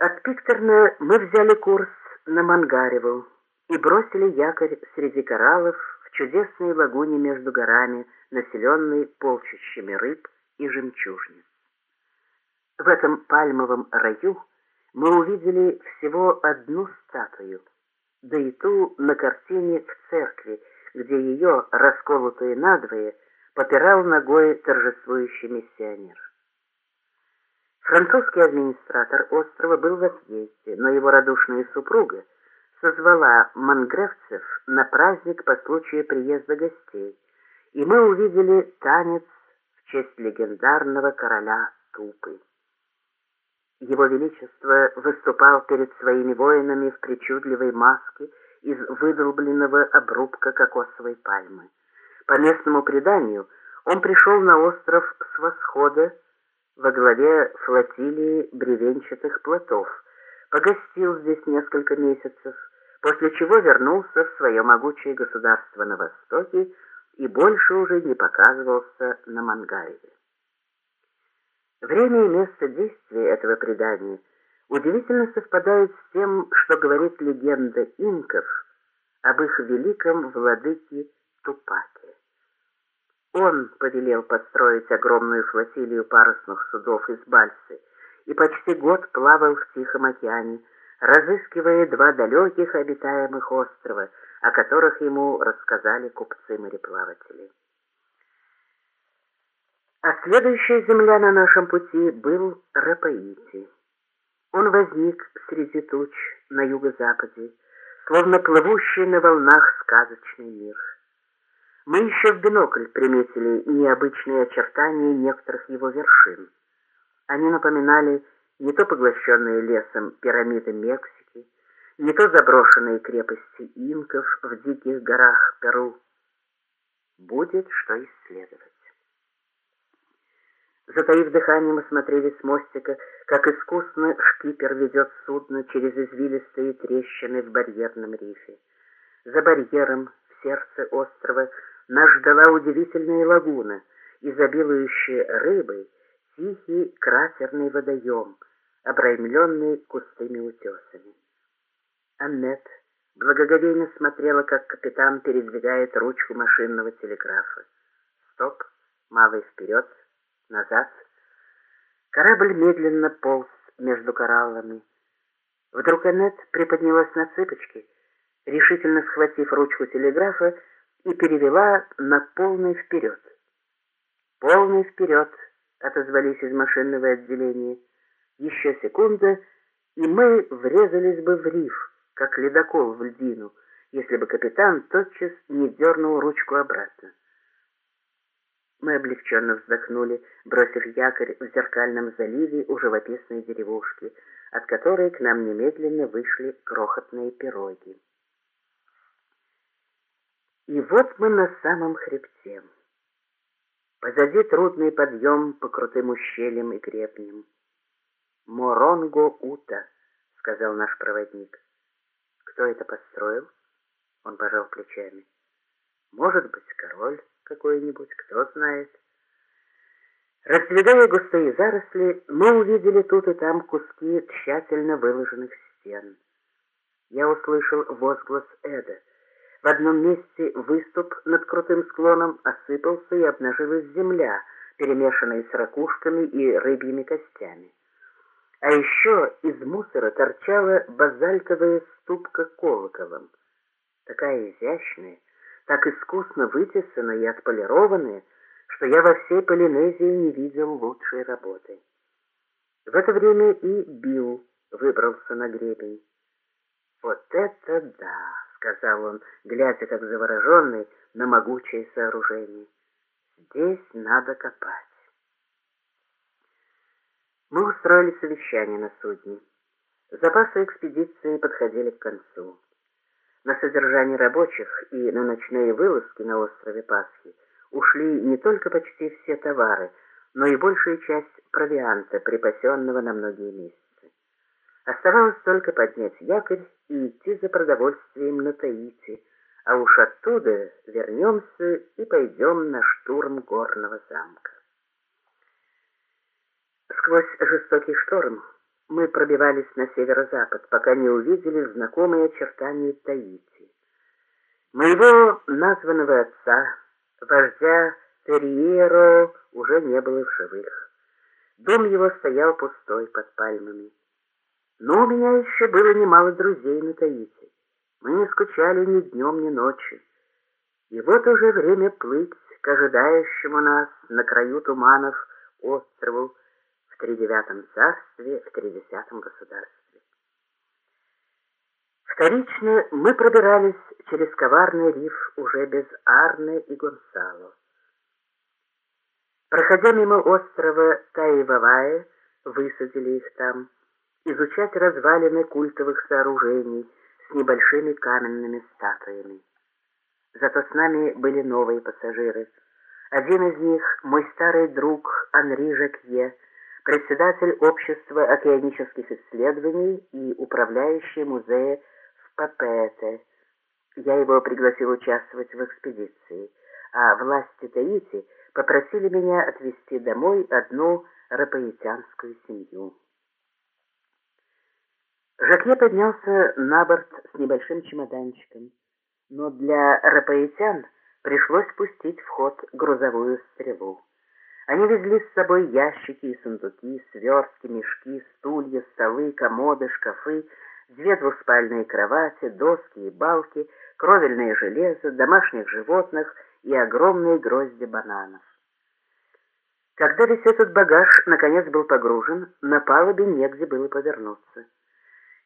От Пиктерна мы взяли курс на Мангареву и бросили якорь среди кораллов в чудесной лагуне между горами, населенной полчищами рыб и жемчужниц. В этом пальмовом раю мы увидели всего одну статую, да и ту на картине в церкви, где ее, расколотые надвое, попирал ногой торжествующий миссионер. Французский администратор острова был в отъезде, но его радушная супруга созвала мангревцев на праздник по случаю приезда гостей, и мы увидели танец в честь легендарного короля Тупы. Его Величество выступал перед своими воинами в причудливой маске из выдолбленного обрубка кокосовой пальмы. По местному преданию, он пришел на остров с восхода во главе флотилии бревенчатых плотов, погостил здесь несколько месяцев, после чего вернулся в свое могучее государство на востоке и больше уже не показывался на Мангаеве. Время и место действия этого предания удивительно совпадают с тем, что говорит легенда инков об их великом владыке Тупаке. Он повелел построить огромную флотилию парусных судов из Бальсы и почти год плавал в Тихом океане, разыскивая два далеких обитаемых острова, о которых ему рассказали купцы-мореплаватели. А следующая земля на нашем пути был Рапаити. Он возник среди туч на юго-западе, словно плывущий на волнах сказочный мир. Мы еще в бинокль приметили необычные очертания некоторых его вершин. Они напоминали не то поглощенные лесом пирамиды Мексики, не то заброшенные крепости инков в диких горах Перу. Будет что исследовать. Затаив дыхание, мы смотрели с мостика, как искусно шкипер ведет судно через извилистые трещины в барьерном рифе. За барьером, в сердце острова, нас ждала удивительная лагуна, изобилующая рыбой, тихий кратерный водоем, обраймленный кустыми утесами. Аннет благоговейно смотрела, как капитан передвигает ручку машинного телеграфа. Стоп, малый вперед, назад. Корабль медленно полз между кораллами. Вдруг Аннет приподнялась на цыпочки, решительно схватив ручку телеграфа, и перевела на полный вперед. «Полный вперед!» — отозвались из машинного отделения. Еще секунда, и мы врезались бы в риф, как ледокол в льдину, если бы капитан тотчас не дернул ручку обратно. Мы облегченно вздохнули, бросив якорь в зеркальном заливе у живописной деревушки, от которой к нам немедленно вышли крохотные пироги. И вот мы на самом хребте. Позади трудный подъем по крутым ущельям и гребням. «Моронго-Ута», — сказал наш проводник. «Кто это построил?» Он пожал плечами. «Может быть, король какой-нибудь, кто знает». Раздвигая густые заросли, мы увидели тут и там куски тщательно выложенных стен. Я услышал возглас Эда — в одном месте выступ над крутым склоном осыпался и обнажилась земля, перемешанная с ракушками и рыбьими костями. А еще из мусора торчала базальтовая ступка колоколом. Такая изящная, так искусно вытесанная и отполированная, что я во всей Полинезии не видел лучшей работы. В это время и Билл выбрался на гребень. Вот это да! Сказал он, глядя как завороженный на могучее сооружение. Здесь надо копать. Мы устроили совещание на судне. Запасы экспедиции подходили к концу. На содержание рабочих и на ночные вылазки на острове Пасхи ушли не только почти все товары, но и большая часть провианта, припасенного на многие месяцы. Оставалось только поднять якорь и идти за продовольствием на Таити, а уж оттуда вернемся и пойдем на штурм горного замка. Сквозь жестокий шторм мы пробивались на северо-запад, пока не увидели знакомые очертания Таити. Моего названного отца, вождя Терьеро, уже не было в живых. Дом его стоял пустой под пальмами. Но у меня еще было немало друзей на Таити. Мы не скучали ни днем, ни ночью. И вот уже время плыть к ожидающему нас на краю туманов острову в тридевятом царстве, в тридесятом государстве. Вторично мы пробирались через коварный риф уже без Арны и Гонсало. Проходя мимо острова Таивавая, высадили их там, изучать развалины культовых сооружений с небольшими каменными статуями. Зато с нами были новые пассажиры. Один из них — мой старый друг Анри Жакье, председатель Общества океанических исследований и управляющий музея в Папете. Я его пригласил участвовать в экспедиции, а власти Таити попросили меня отвезти домой одну рапаитянскую семью. Жакье поднялся на борт с небольшим чемоданчиком, но для рапаитян пришлось пустить в ход грузовую стрелу. Они везли с собой ящики и сундуки, свертки, мешки, стулья, столы, комоды, шкафы, две двуспальные кровати, доски и балки, кровельное железо, домашних животных и огромные грозди бананов. Когда весь этот багаж наконец был погружен, на палубе негде было повернуться.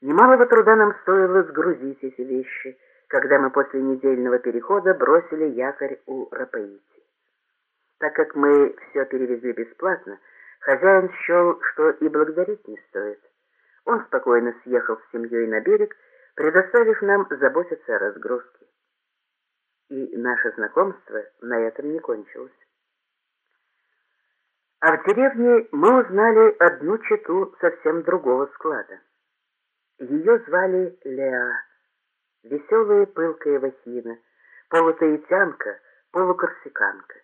Немалого труда нам стоило сгрузить эти вещи, когда мы после недельного перехода бросили якорь у Рапаити. Так как мы все перевезли бесплатно, хозяин счел, что и благодарить не стоит. Он спокойно съехал с семьей на берег, предоставив нам заботиться о разгрузке. И наше знакомство на этом не кончилось. А в деревне мы узнали одну читу совсем другого склада. Ее звали Леа, веселая пылкая вахина, полутаитянка, полукорсиканка,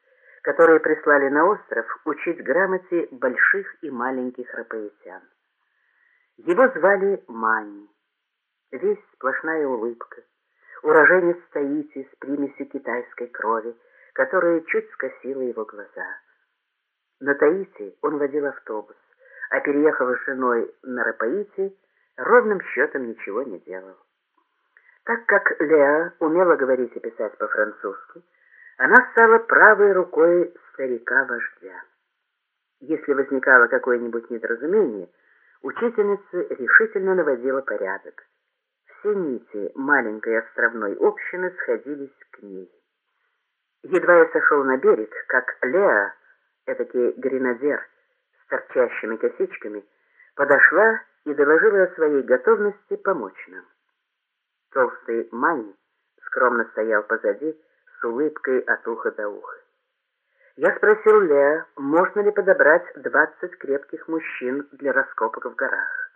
которые прислали на остров учить грамоте больших и маленьких рапаитян. Его звали Мани, весь сплошная улыбка, уроженец Таити с примесью китайской крови, которая чуть скосила его глаза. На Таити он водил автобус, а переехав с женой на Рапаити, ровным счетом ничего не делал. Так как Леа умела говорить и писать по-французски, она стала правой рукой старика-вождя. Если возникало какое-нибудь недоразумение, учительница решительно наводила порядок. Все нити маленькой островной общины сходились к ней. Едва я сошел на берег, как Леа, этакий гренадер с торчащими косичками, подошла и доложила о своей готовности помочь нам. Толстый Мани скромно стоял позади с улыбкой от уха до уха. Я спросил Леа, можно ли подобрать двадцать крепких мужчин для раскопок в горах.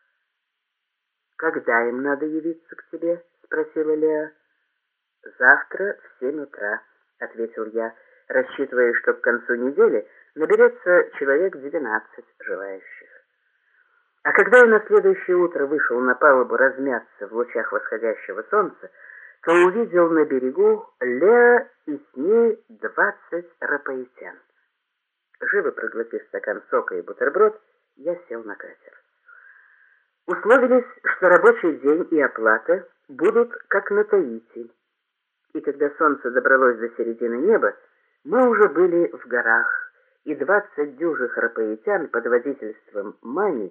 «Когда им надо явиться к тебе?» — спросила Леа. «Завтра в семь утра», — ответил я, рассчитывая, что к концу недели наберется человек двенадцать желающих. А когда я на следующее утро вышел на палубу размяться в лучах восходящего солнца, то увидел на берегу Леа и с ней двадцать рапаитян. Живо проглотив стакан сока и бутерброд, я сел на катер. Условились, что рабочий день и оплата будут как на Таити. И когда солнце добралось до середины неба, мы уже были в горах, и двадцать дюжих рапаитян под водительством Мани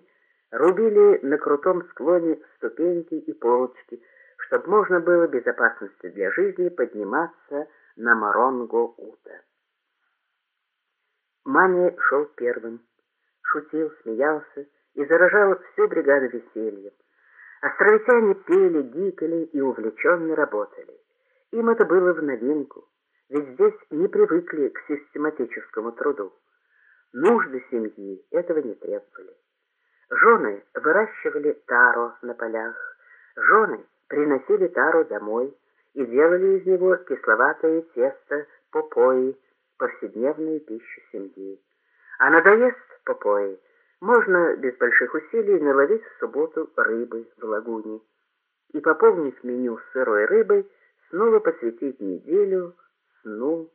рубили на крутом склоне ступеньки и полочки, чтобы можно было без опасности для жизни подниматься на Моронго-Ута. Мани шел первым, шутил, смеялся и заражал всю бригаду весельем. Островитяне пели, гикали и увлеченно работали. Им это было в новинку, ведь здесь не привыкли к систематическому труду. Нужды семьи этого не требовали. Жены выращивали таро на полях, жены приносили таро домой и делали из него кисловатое тесто попои, повседневную пищу семьи. А надоест попои, можно без больших усилий наловить в субботу рыбы в лагуне и, пополнив меню сырой рыбой, снова посвятить неделю сну